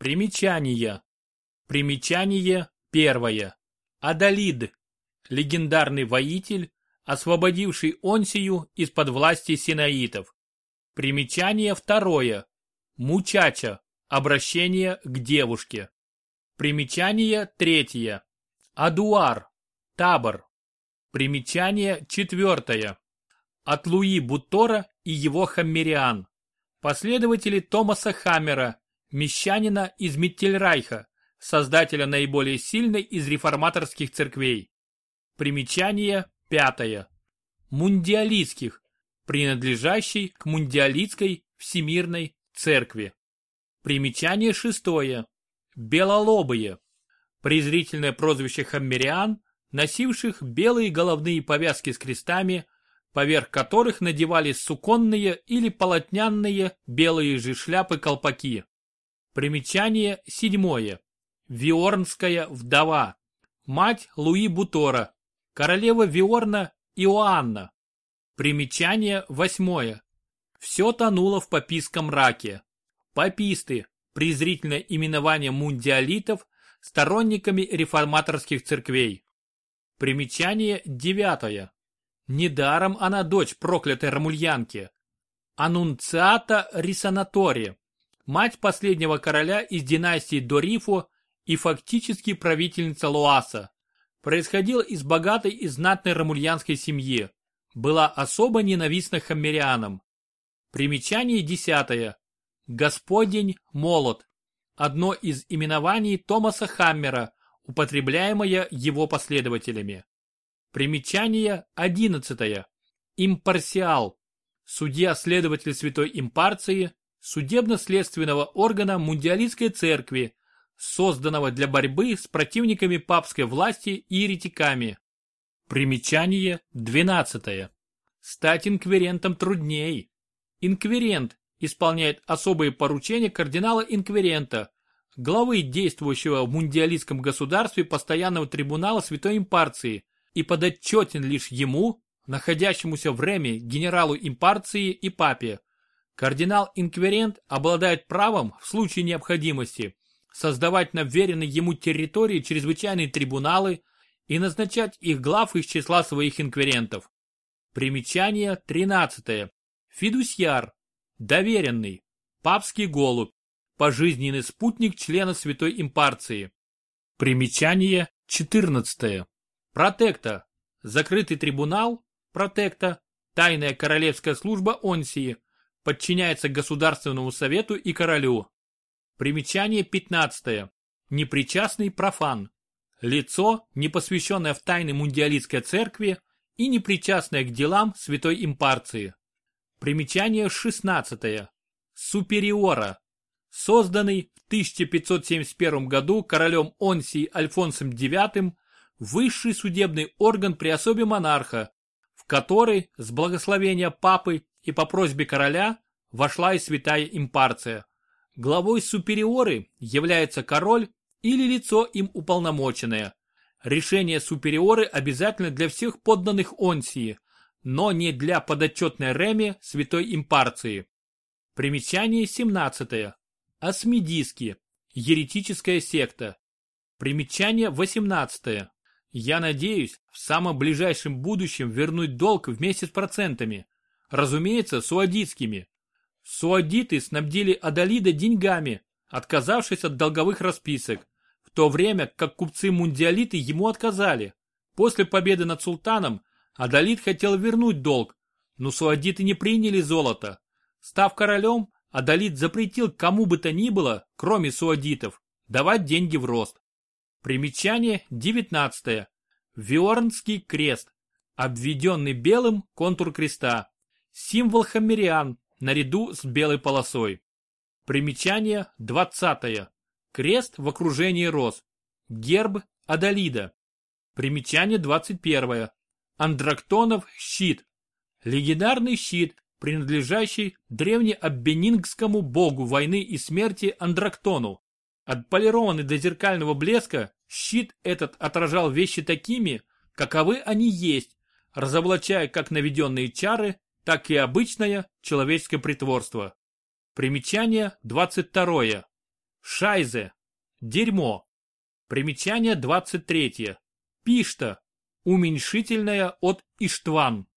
Примечания. Примечание первое. Адалид. Легендарный воитель, освободивший Онсию из-под власти синаитов. Примечание второе. Мучача. Обращение к девушке. Примечание третье. Адуар. Табор. Примечание четвертое. От Луи Бутора и его хаммериан. Последователи Томаса Хаммера, мещанина из Миттельрайха, создателя наиболее сильной из реформаторских церквей. Примечание пятое. Мундиалистских, принадлежащей к мундиалистской всемирной церкви. Примечание шестое. Белолобые. Презрительное прозвище хаммериан, носивших белые головные повязки с крестами, поверх которых надевались суконные или полотнянные белые же шляпы-колпаки. Примечание седьмое. Виорнская вдова. Мать Луи Бутора. Королева Виорна Иоанна. Примечание восьмое. Все тонуло в папистском мраке. Паписты, презрительное именование мундиалитов, сторонниками реформаторских церквей. Примечание девятое. Недаром она дочь проклятой ромульянки. Анунциата Рисанатори, мать последнего короля из династии Дорифу и фактически правительница Луаса. Происходила из богатой и знатной ромульянской семьи. Была особо ненавистна хаммерианам. Примечание десятое. Господень молот. Одно из именований Томаса Хаммера, употребляемое его последователями. Примечание одиннадцатое. Импарсиал. Судья-следователь Святой Импарции, судебно-следственного органа Мундиалистской церкви, созданного для борьбы с противниками папской власти и еретиками. Примечание двенадцатое. Стать инквирентом трудней. Инквирент исполняет особые поручения кардинала-инквирента, главы действующего в мундиалистском государстве постоянного трибунала Святой Импарции и подотчетен лишь ему, находящемуся в Реме генералу Импарции и папе. Кардинал-инквирент обладает правом в случае необходимости создавать на вверенной ему территории чрезвычайные трибуналы и назначать их глав из числа своих инквирентов. Примечание 13. Фидусьяр. Доверенный. Папский голубь. Пожизненный спутник члена Святой Импарции. Примечание 14. Протекта. Закрытый трибунал. Протекта. Тайная королевская служба Онсии. Подчиняется Государственному совету и королю. Примечание 15. Непричастный профан. Лицо, не посвященное в тайны мундиалистской церкви и непричастное к делам Святой Импарции. Примечание 16. Супериора. Созданный в 1571 году королем Онсии Альфонсом IX высший судебный орган при особе монарха, в который с благословения папы и по просьбе короля вошла и святая импарция. Главой супериоры является король или лицо им уполномоченное. Решение супериоры обязательно для всех подданных Онсии – но не для подотчетной Реме Святой Импарции. Примечание 17. Асмедиски. Еретическая секта. Примечание 18. Я надеюсь в самом ближайшем будущем вернуть долг вместе с процентами. Разумеется, суадитскими. Суадиты снабдили Адалида деньгами, отказавшись от долговых расписок, в то время как купцы-мундиалиты ему отказали. После победы над султаном Адалид хотел вернуть долг, но суадиты не приняли золото. Став королем, Адалид запретил кому бы то ни было, кроме суадитов, давать деньги в рост. Примечание 19. Виорнский крест. Обведенный белым контур креста. Символ хаммериан наряду с белой полосой. Примечание 20. Крест в окружении роз. Герб Адалида. Примечание 21. Андрактонов щит. Легендарный щит, принадлежащий древнеаббенингскому богу войны и смерти Андрактону. Отполированный до зеркального блеска, щит этот отражал вещи такими, каковы они есть, разоблачая как наведенные чары, так и обычное человеческое притворство. Примечание 22. Шайзе. Дерьмо. Примечание 23. Пишта. Уменьшительное от Иштван.